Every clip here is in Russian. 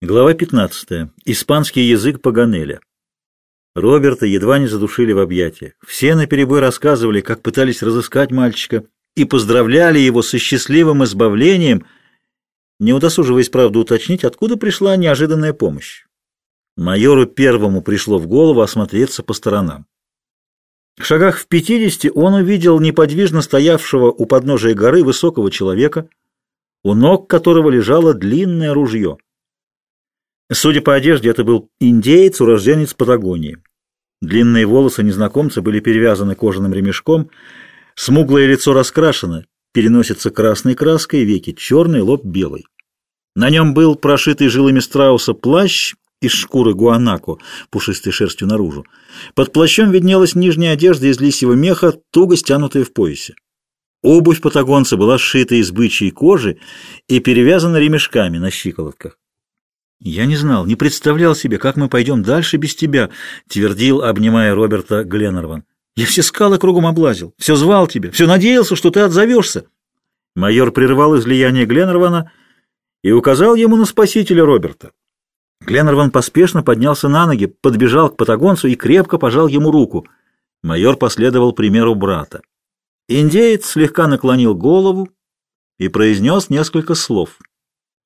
Глава 15. Испанский язык Паганеля. Роберта едва не задушили в объятиях. Все наперебой рассказывали, как пытались разыскать мальчика, и поздравляли его со счастливым избавлением, не удосуживаясь, правда, уточнить, откуда пришла неожиданная помощь. Майору первому пришло в голову осмотреться по сторонам. В шагах в пятидесяти он увидел неподвижно стоявшего у подножия горы высокого человека, у ног которого лежало длинное ружье. Судя по одежде, это был индеец, урожденец Патагонии. Длинные волосы незнакомца были перевязаны кожаным ремешком, смуглое лицо раскрашено, переносится красной краской, веки черный, лоб белый. На нем был прошитый жилами страуса плащ из шкуры гуанако, пушистой шерстью наружу. Под плащом виднелась нижняя одежда из лисьего меха, туго стянутая в поясе. Обувь патагонца была сшита из бычьей кожи и перевязана ремешками на щиколотках. «Я не знал, не представлял себе, как мы пойдем дальше без тебя», — твердил, обнимая Роберта Гленнерван. «Я все скалы кругом облазил, все звал тебя, все надеялся, что ты отзовешься». Майор прервал излияние Гленнервана и указал ему на спасителя Роберта. Гленнерван поспешно поднялся на ноги, подбежал к патагонцу и крепко пожал ему руку. Майор последовал примеру брата. Индеец слегка наклонил голову и произнес несколько слов.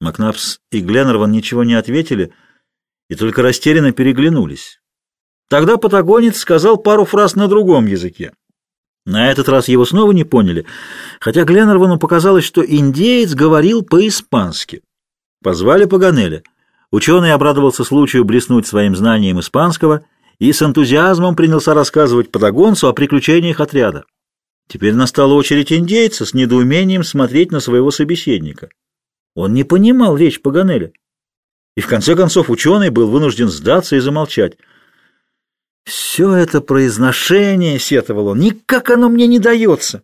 Макнапс и Гленнерван ничего не ответили и только растерянно переглянулись. Тогда патагонец сказал пару фраз на другом языке. На этот раз его снова не поняли, хотя Гленнервану показалось, что индеец говорил по-испански. Позвали Паганеля. Ученый обрадовался случаю блеснуть своим знанием испанского и с энтузиазмом принялся рассказывать патагонцу о приключениях отряда. Теперь настала очередь индейца с недоумением смотреть на своего собеседника. Он не понимал речь Паганеля. И в конце концов ученый был вынужден сдаться и замолчать. «Все это произношение, — сетовал он, — никак оно мне не дается».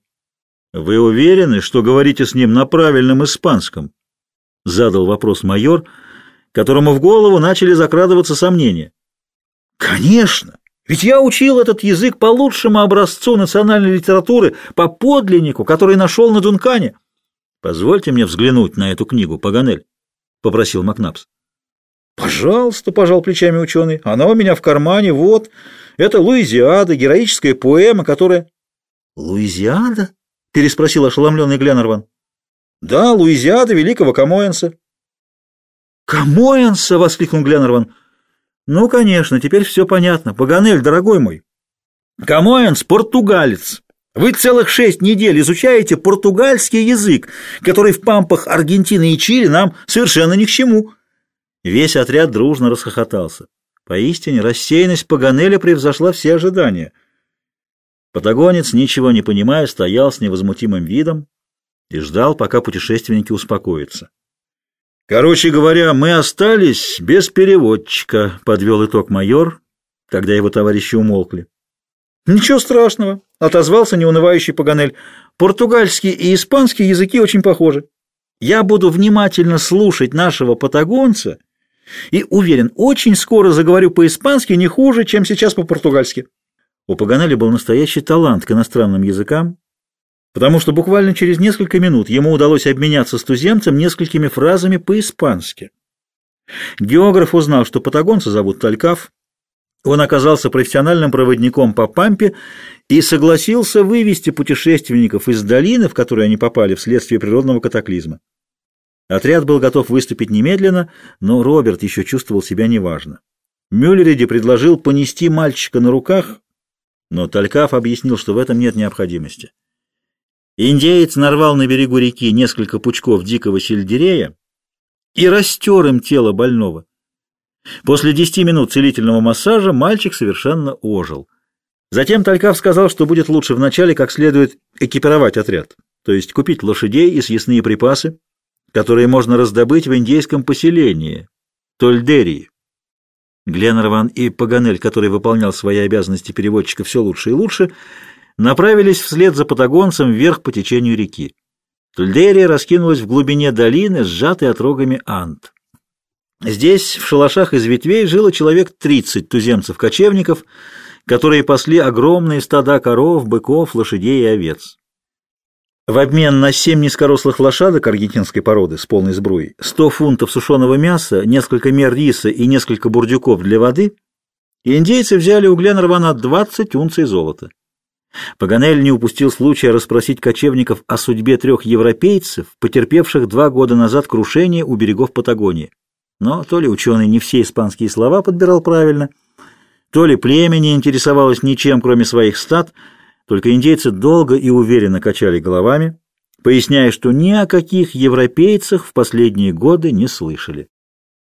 «Вы уверены, что говорите с ним на правильном испанском?» — задал вопрос майор, которому в голову начали закрадываться сомнения. «Конечно! Ведь я учил этот язык по лучшему образцу национальной литературы, по подлиннику, который нашел на Дункане». «Позвольте мне взглянуть на эту книгу, Паганель», — попросил Макнапс. «Пожалуйста», — пожал плечами ученый, — «она у меня в кармане, вот. Это Луизиада, героическая поэма, которая...» «Луизиада?» — переспросил ошеломленный Гленнерван. «Да, Лузиада великого Камоэнса». «Камоэнса!» — воскликнул Гленарван. «Ну, конечно, теперь все понятно. Паганель, дорогой мой. Камоэнс — португалец. Вы целых шесть недель изучаете португальский язык, который в пампах Аргентины и Чили нам совершенно ни к чему». Весь отряд дружно расхохотался. Поистине, рассеянность Паганеля превзошла все ожидания. Патагонец, ничего не понимая, стоял с невозмутимым видом и ждал, пока путешественники успокоятся. «Короче говоря, мы остались без переводчика», — подвел итог майор, когда его товарищи умолкли. «Ничего страшного», — отозвался неунывающий Паганель. «Португальский и испанский языки очень похожи. Я буду внимательно слушать нашего патагонца и, уверен, очень скоро заговорю по-испански не хуже, чем сейчас по-португальски». У Паганеля был настоящий талант к иностранным языкам, потому что буквально через несколько минут ему удалось обменяться с туземцем несколькими фразами по-испански. Географ узнал, что патагонца зовут Талькав, он оказался профессиональным проводником по Пампе и согласился вывести путешественников из долины, в которую они попали вследствие природного катаклизма. Отряд был готов выступить немедленно, но Роберт еще чувствовал себя неважно. Мюллериди предложил понести мальчика на руках, но Талькав объяснил, что в этом нет необходимости. Индеец нарвал на берегу реки несколько пучков дикого сельдерея и растер им тело больного. После десяти минут целительного массажа мальчик совершенно ожил. Затем Талькав сказал, что будет лучше вначале как следует экипировать отряд, то есть купить лошадей и съестные припасы, которые можно раздобыть в индейском поселении, Тольдерии. Гленнерван и Паганель, который выполнял свои обязанности переводчика все лучше и лучше, направились вслед за патагонцем вверх по течению реки. Тульдерия раскинулась в глубине долины, сжатой отрогами Анд. Здесь, в шалашах из ветвей, жило человек 30 туземцев-кочевников, которые пасли огромные стада коров, быков, лошадей и овец. В обмен на семь низкорослых лошадок аргентинской породы с полной сбруей, 100 фунтов сушеного мяса, несколько мер риса и несколько бурдюков для воды, индейцы взяли у Гленнервана 20 унций золота. Паганель не упустил случая расспросить кочевников о судьбе трех европейцев, потерпевших два года назад крушение у берегов Патагонии. Но то ли ученый не все испанские слова подбирал правильно, то ли племя не интересовалось ничем, кроме своих стад – только индейцы долго и уверенно качали головами, поясняя, что ни о каких европейцах в последние годы не слышали.